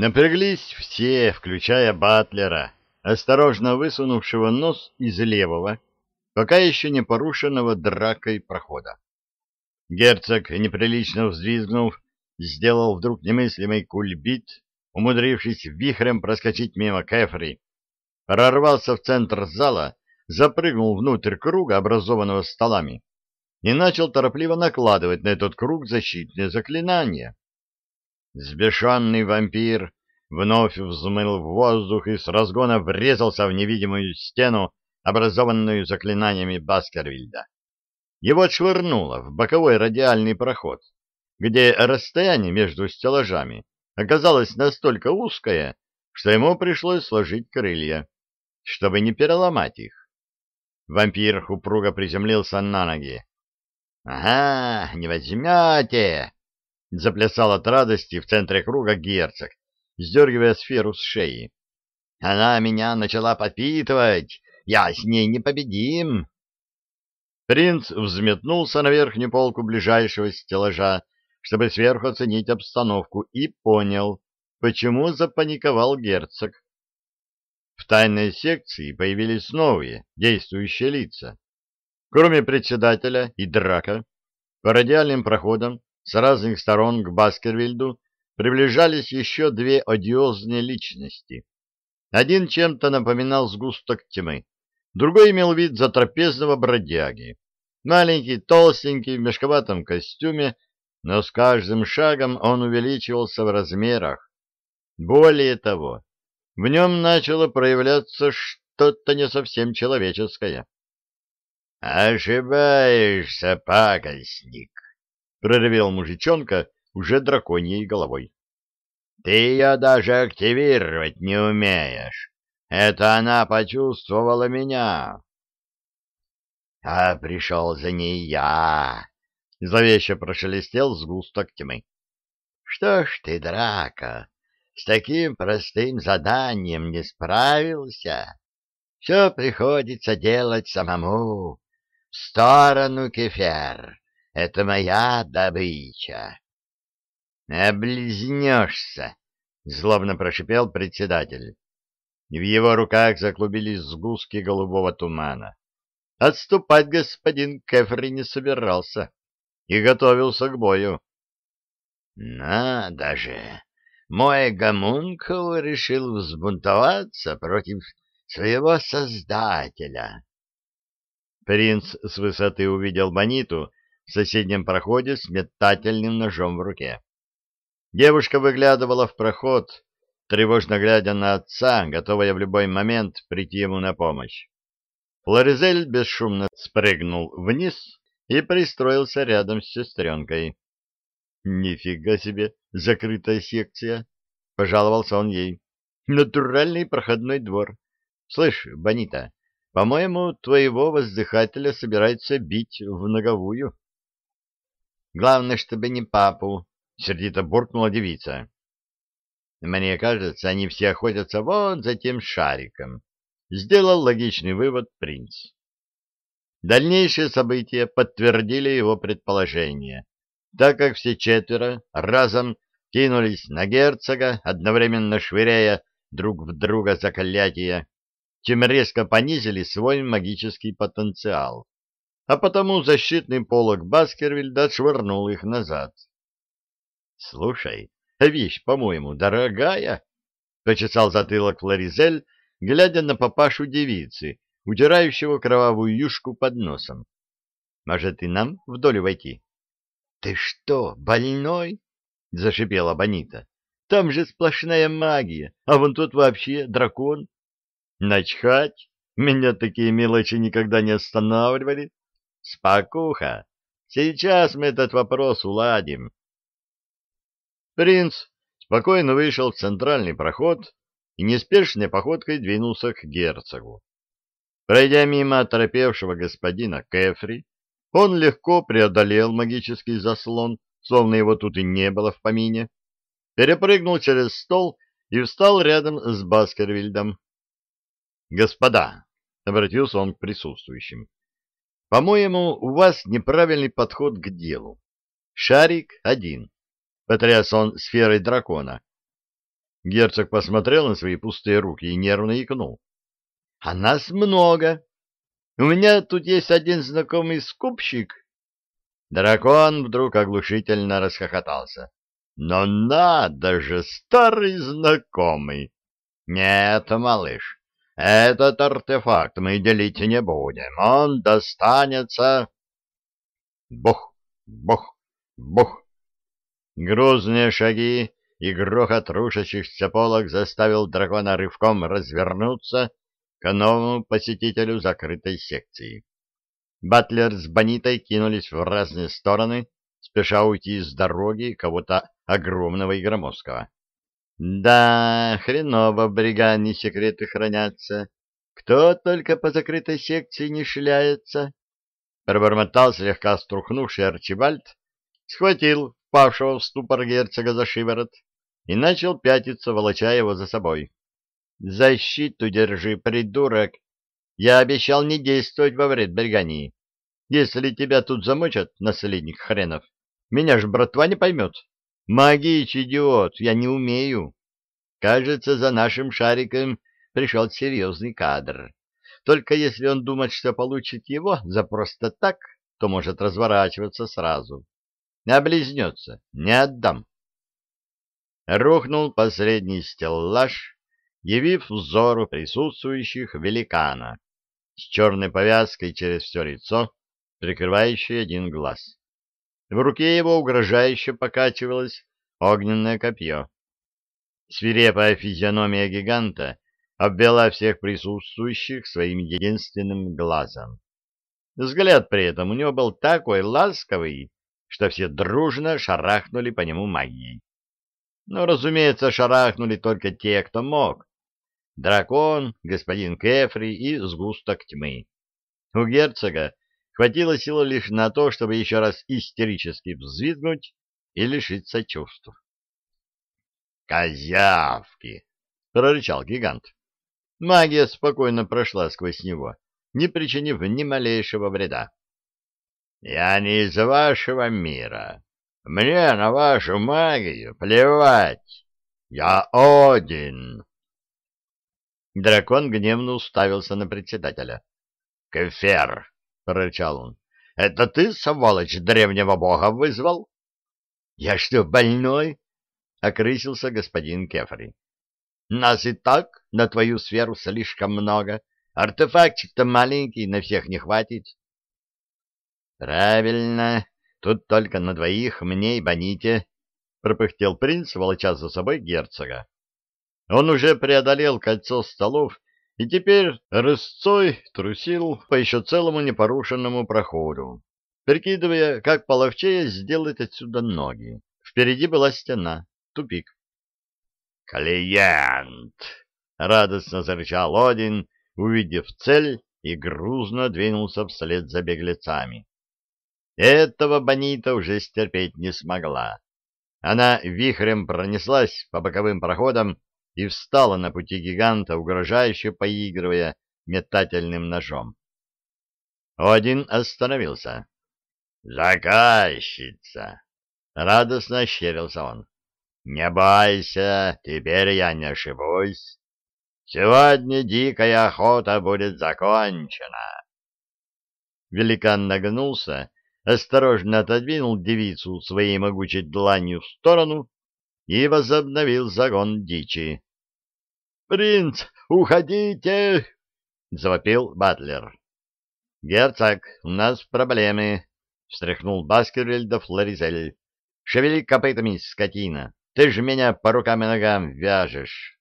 Напряглись все, включая Батлера, осторожно высунувшего нос из левого, пока еще не порушенного дракой прохода. Герцог, неприлично взвизгнув, сделал вдруг немыслимый кульбит, умудрившись вихрем проскочить мимо Кэфри, прорвался в центр зала, запрыгнул внутрь круга, образованного столами, и начал торопливо накладывать на этот круг защитные заклинания. Сбешенный вампир вновь взмыл в воздух и с разгона врезался в невидимую стену, образованную заклинаниями Баскервильда. Его отшвырнуло в боковой радиальный проход, где расстояние между стеллажами оказалось настолько узкое, что ему пришлось сложить крылья, чтобы не переломать их. Вампир упруго приземлился на ноги. — Ага, не возьмете! — заплясал от радости в центре круга герцог, сдергивая сферу с шеи. — Она меня начала подпитывать! Я с ней непобедим! Принц взметнулся на верхнюю полку ближайшего стеллажа, чтобы сверху оценить обстановку, и понял, почему запаниковал герцог. В тайной секции появились новые действующие лица. Кроме председателя и драка, по радиальным проходам с разных сторон к Баскервильду приближались еще две одиозные личности. Один чем-то напоминал сгусток тьмы, другой имел вид затрапезного бродяги. Маленький, толстенький, в мешковатом костюме, но с каждым шагом он увеличивался в размерах. Более того, в нем начало проявляться что-то не совсем человеческое. — Ошибаешься, пакостник, — проревел мужичонка уже драконьей головой. — Ты ее даже активировать не умеешь. Это она почувствовала меня. — А пришел за ней я, — зловеще прошелестел сгусток тьмы. — Что ж ты, драка, с таким простым заданием не справился? Все приходится делать самому. В сторону, Кефер. Это моя добыча. Облизнешься, злобно прошипел председатель. В его руках заклубились сгустки голубого тумана. Отступать господин Кефри не собирался и готовился к бою. Надо же! Мой гомункул решил взбунтоваться против своего создателя. Принц с высоты увидел Баниту в соседнем проходе с метательным ножом в руке. Девушка выглядывала в проход, тревожно глядя на отца, готовая в любой момент прийти ему на помощь. Флоризель бесшумно спрыгнул вниз и пристроился рядом с сестренкой. — Нифига себе, закрытая секция! — пожаловался он ей. — Натуральный проходной двор. Слышь, Бонита, по-моему, твоего воздыхателя собирается бить в ноговую. Главное, чтобы не папу, — сердито буркнула девица. Мне кажется, они все охотятся вот за тем шариком. Сделал логичный вывод принц. Дальнейшие события подтвердили его предположение, так как все четверо разом кинулись на герцога, одновременно швыряя друг в друга заклятия, чем резко понизили свой магический потенциал а потому защитный полог Баскервильда отшвырнул их назад. — Слушай, вещь, по-моему, дорогая, — почесал затылок Флоризель, глядя на папашу девицы, утирающего кровавую юшку под носом. — Может, и нам в долю войти? — Ты что, больной? — зашипела Бонита. — Там же сплошная магия, а вон тут вообще дракон. — Начхать! Меня такие мелочи никогда не останавливали. Спокуха, сейчас мы этот вопрос уладим. Принц спокойно вышел в центральный проход и неспешной походкой двинулся к герцогу. Пройдя мимо оторопевшего господина Кефри, он легко преодолел магический заслон, словно его тут и не было в помине, перепрыгнул через стол и встал рядом с Баскервильдом. «Господа!» — обратился он к присутствующим. По-моему, у вас неправильный подход к делу. Шарик один. Потряс он сферой дракона. Герцог посмотрел на свои пустые руки и нервно икнул. — А нас много. У меня тут есть один знакомый скупщик. Дракон вдруг оглушительно расхохотался. — Но надо же, старый знакомый! Нет, малыш, этот артефакт мы делить не будем. Он достанется... Бух, бух, бух. Грузные шаги и грохот рушащихся полок заставил дракона рывком развернуться к новому посетителю закрытой секции. Батлер с Бонитой кинулись в разные стороны, спеша уйти с дороги кого-то огромного и громоздкого. Да, хреново в бригане секреты хранятся. Кто только по закрытой секции не шляется. Пробормотал слегка струхнувший Арчибальд, схватил павшего в ступор герцога за шиворот и начал пятиться, волоча его за собой. «Защиту держи, придурок! Я обещал не действовать во вред Бригании. Если тебя тут замочат, наследник хренов, меня ж братва не поймет. Магич, идиот, я не умею. Кажется, за нашим шариком пришел серьезный кадр. Только если он думает, что получит его за просто так, то может разворачиваться сразу. Облизнется, не отдам. Рухнул последний стеллаж, явив взору присутствующих великана с черной повязкой через все лицо, прикрывающей один глаз. В руке его угрожающе покачивалось огненное копье. Свирепая физиономия гиганта обвела всех присутствующих своим единственным глазом. Взгляд при этом у него был такой ласковый, что все дружно шарахнули по нему магией. Но, разумеется, шарахнули только те, кто мог. Дракон, господин Кефри и сгусток тьмы. У герцога Хватило силы лишь на то, чтобы еще раз истерически взвизгнуть и лишиться чувств. «Козявки!» — прорычал гигант. Магия спокойно прошла сквозь него, не причинив ни малейшего вреда. «Я не из вашего мира. Мне на вашу магию плевать. Я Один!» Дракон гневно уставился на председателя. «Кефер, — прорычал он. — Это ты, сволочь, древнего бога вызвал? — Я что, больной? — окрысился господин Кефри. — Нас и так на твою сферу слишком много. Артефактик-то маленький, на всех не хватит. — Правильно. Тут только на двоих, мне и Боните, — пропыхтел принц, волоча за собой герцога. Он уже преодолел кольцо столов и теперь рысцой трусил по еще целому непорушенному проходу, прикидывая, как половчее сделать отсюда ноги. Впереди была стена, тупик. «Клиент!» — радостно зарычал Один, увидев цель, и грузно двинулся вслед за беглецами. Этого Бонита уже стерпеть не смогла. Она вихрем пронеслась по боковым проходам, и встала на пути гиганта, угрожающе поигрывая метательным ножом. Один остановился. «Заказчица!» — радостно ощерился он. «Не бойся, теперь я не ошибусь. Сегодня дикая охота будет закончена». Великан нагнулся, осторожно отодвинул девицу своей могучей дланью в сторону и возобновил загон дичи. «Принц, уходите!» — завопил Батлер. «Герцог, у нас проблемы!» — встряхнул Баскервиль Флоризель. «Шевели копытами, скотина! Ты же меня по рукам и ногам вяжешь!»